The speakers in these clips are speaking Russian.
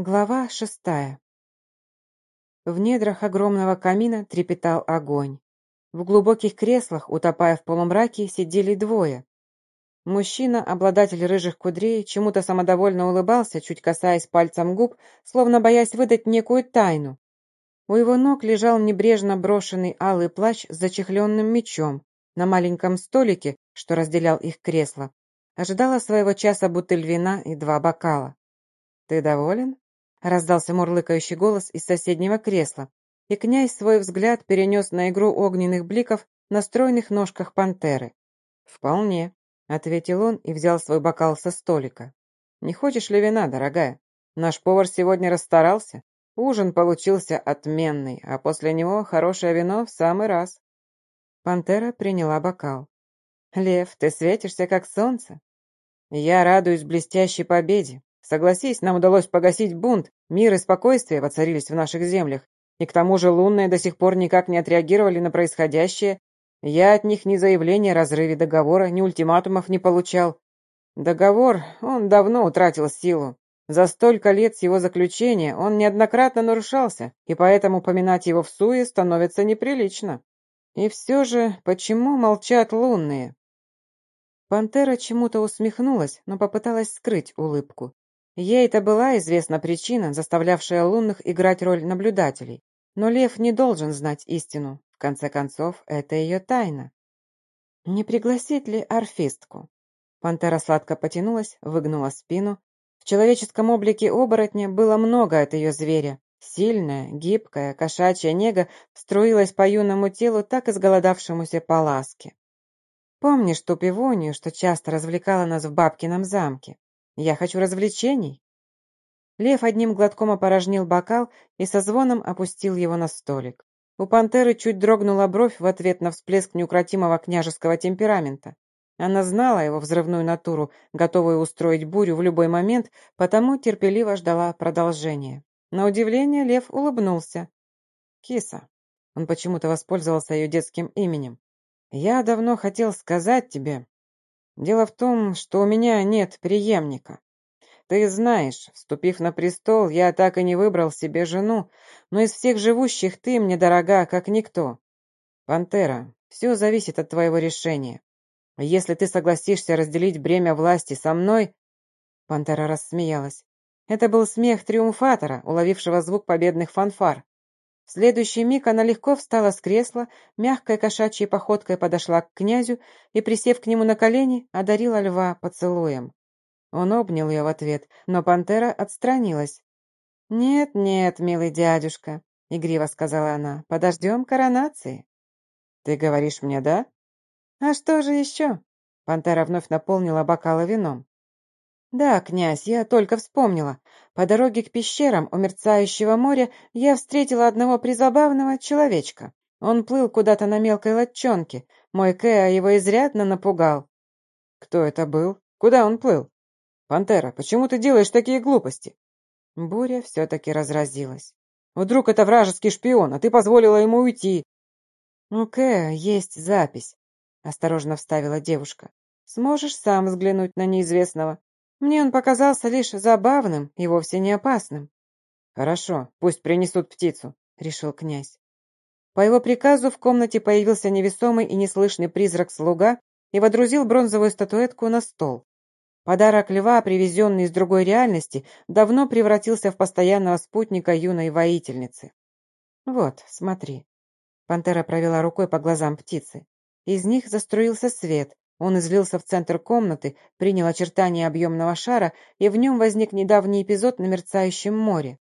Глава шестая. В недрах огромного камина трепетал огонь. В глубоких креслах, утопая в полумраке, сидели двое. Мужчина, обладатель рыжих кудрей, чему-то самодовольно улыбался, чуть касаясь пальцем губ, словно боясь выдать некую тайну. У его ног лежал небрежно брошенный алый плащ с зачехленным мечом. На маленьком столике, что разделял их кресло, ожидала своего часа бутыль вина и два бокала. «Ты доволен?» Раздался мурлыкающий голос из соседнего кресла, и князь свой взгляд перенес на игру огненных бликов на стройных ножках пантеры. «Вполне», — ответил он и взял свой бокал со столика. «Не хочешь ли вина, дорогая? Наш повар сегодня расстарался. Ужин получился отменный, а после него хорошее вино в самый раз». Пантера приняла бокал. «Лев, ты светишься, как солнце». «Я радуюсь блестящей победе. Согласись, нам удалось погасить бунт, мир и спокойствие воцарились в наших землях, и к тому же лунные до сих пор никак не отреагировали на происходящее. Я от них ни заявления о разрыве договора, ни ультиматумов не получал. Договор, он давно утратил силу. За столько лет с его заключения он неоднократно нарушался, и поэтому поминать его в суе становится неприлично. И все же, почему молчат лунные? Пантера чему-то усмехнулась, но попыталась скрыть улыбку. Ей это была известна причина, заставлявшая лунных играть роль наблюдателей. Но лев не должен знать истину. В конце концов, это ее тайна. Не пригласить ли орфистку? Пантера сладко потянулась, выгнула спину. В человеческом облике оборотня было много от ее зверя. Сильная, гибкая, кошачья нега струилась по юному телу, так изголодавшемуся по ласке. Помнишь ту пивонию, что часто развлекала нас в бабкином замке? Я хочу развлечений». Лев одним глотком опорожнил бокал и со звоном опустил его на столик. У пантеры чуть дрогнула бровь в ответ на всплеск неукротимого княжеского темперамента. Она знала его взрывную натуру, готовую устроить бурю в любой момент, потому терпеливо ждала продолжения. На удивление Лев улыбнулся. «Киса». Он почему-то воспользовался ее детским именем. «Я давно хотел сказать тебе, Дело в том, что у меня нет преемника. Ты знаешь, вступив на престол, я так и не выбрал себе жену, но из всех живущих ты мне дорога, как никто. Пантера, все зависит от твоего решения. Если ты согласишься разделить бремя власти со мной...» Пантера рассмеялась. Это был смех триумфатора, уловившего звук победных фанфар. В следующий миг она легко встала с кресла, мягкой кошачьей походкой подошла к князю и, присев к нему на колени, одарила льва поцелуем. Он обнял ее в ответ, но пантера отстранилась. «Нет, нет, милый дядюшка», — игриво сказала она, — «подождем коронации». «Ты говоришь мне, да?» «А что же еще?» Пантера вновь наполнила бокалы вином. «Да, князь, я только вспомнила. По дороге к пещерам у мерцающего моря я встретила одного призабавного человечка. Он плыл куда-то на мелкой лодчонке. Мой Кэа его изрядно напугал». «Кто это был? Куда он плыл?» «Пантера, почему ты делаешь такие глупости?» Буря все-таки разразилась. «Вдруг это вражеский шпион, а ты позволила ему уйти?» «У Кэа есть запись», — осторожно вставила девушка. «Сможешь сам взглянуть на неизвестного?» Мне он показался лишь забавным и вовсе не опасным. «Хорошо, пусть принесут птицу», — решил князь. По его приказу в комнате появился невесомый и неслышный призрак-слуга и водрузил бронзовую статуэтку на стол. Подарок льва, привезенный из другой реальности, давно превратился в постоянного спутника юной воительницы. «Вот, смотри». Пантера провела рукой по глазам птицы. Из них заструился свет, он излился в центр комнаты, принял очертания объемного шара, и в нем возник недавний эпизод на мерцающем море.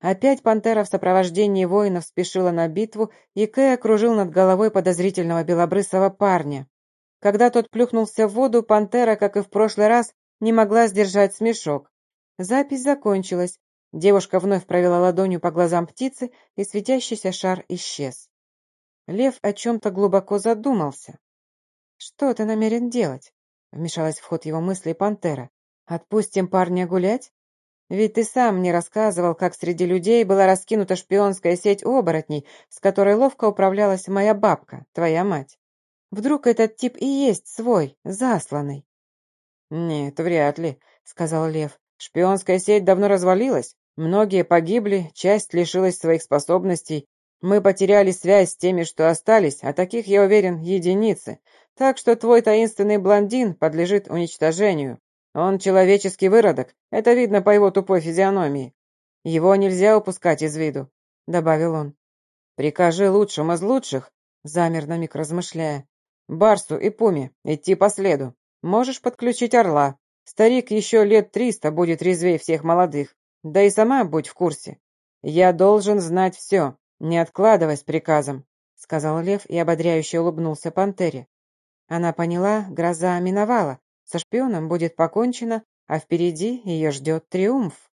Опять пантера в сопровождении воинов спешила на битву, и Кэй окружил над головой подозрительного белобрысого парня. Когда тот плюхнулся в воду, пантера, как и в прошлый раз, не могла сдержать смешок. Запись закончилась. Девушка вновь провела ладонью по глазам птицы, и светящийся шар исчез. Лев о чем-то глубоко задумался. «Что ты намерен делать?» — вмешалась в ход его мысли пантера. «Отпустим парня гулять? Ведь ты сам мне рассказывал, как среди людей была раскинута шпионская сеть оборотней, с которой ловко управлялась моя бабка, твоя мать. Вдруг этот тип и есть свой, засланный?» «Нет, вряд ли», — сказал Лев. «Шпионская сеть давно развалилась. Многие погибли, часть лишилась своих способностей. Мы потеряли связь с теми, что остались, а таких, я уверен, единицы. Так что твой таинственный блондин подлежит уничтожению. Он человеческий выродок, это видно по его тупой физиономии. Его нельзя упускать из виду», — добавил он. «Прикажи лучшим из лучших», — замер на миг размышляя, «Барсу и Пуме идти по следу. Можешь подключить орла. Старик еще лет триста будет резвей всех молодых. Да и сама будь в курсе. Я должен знать все, не откладывай с приказом», — сказал Лев и ободряюще улыбнулся Пантере. Она поняла, гроза миновала, со шпионом будет покончено, а впереди ее ждет триумф.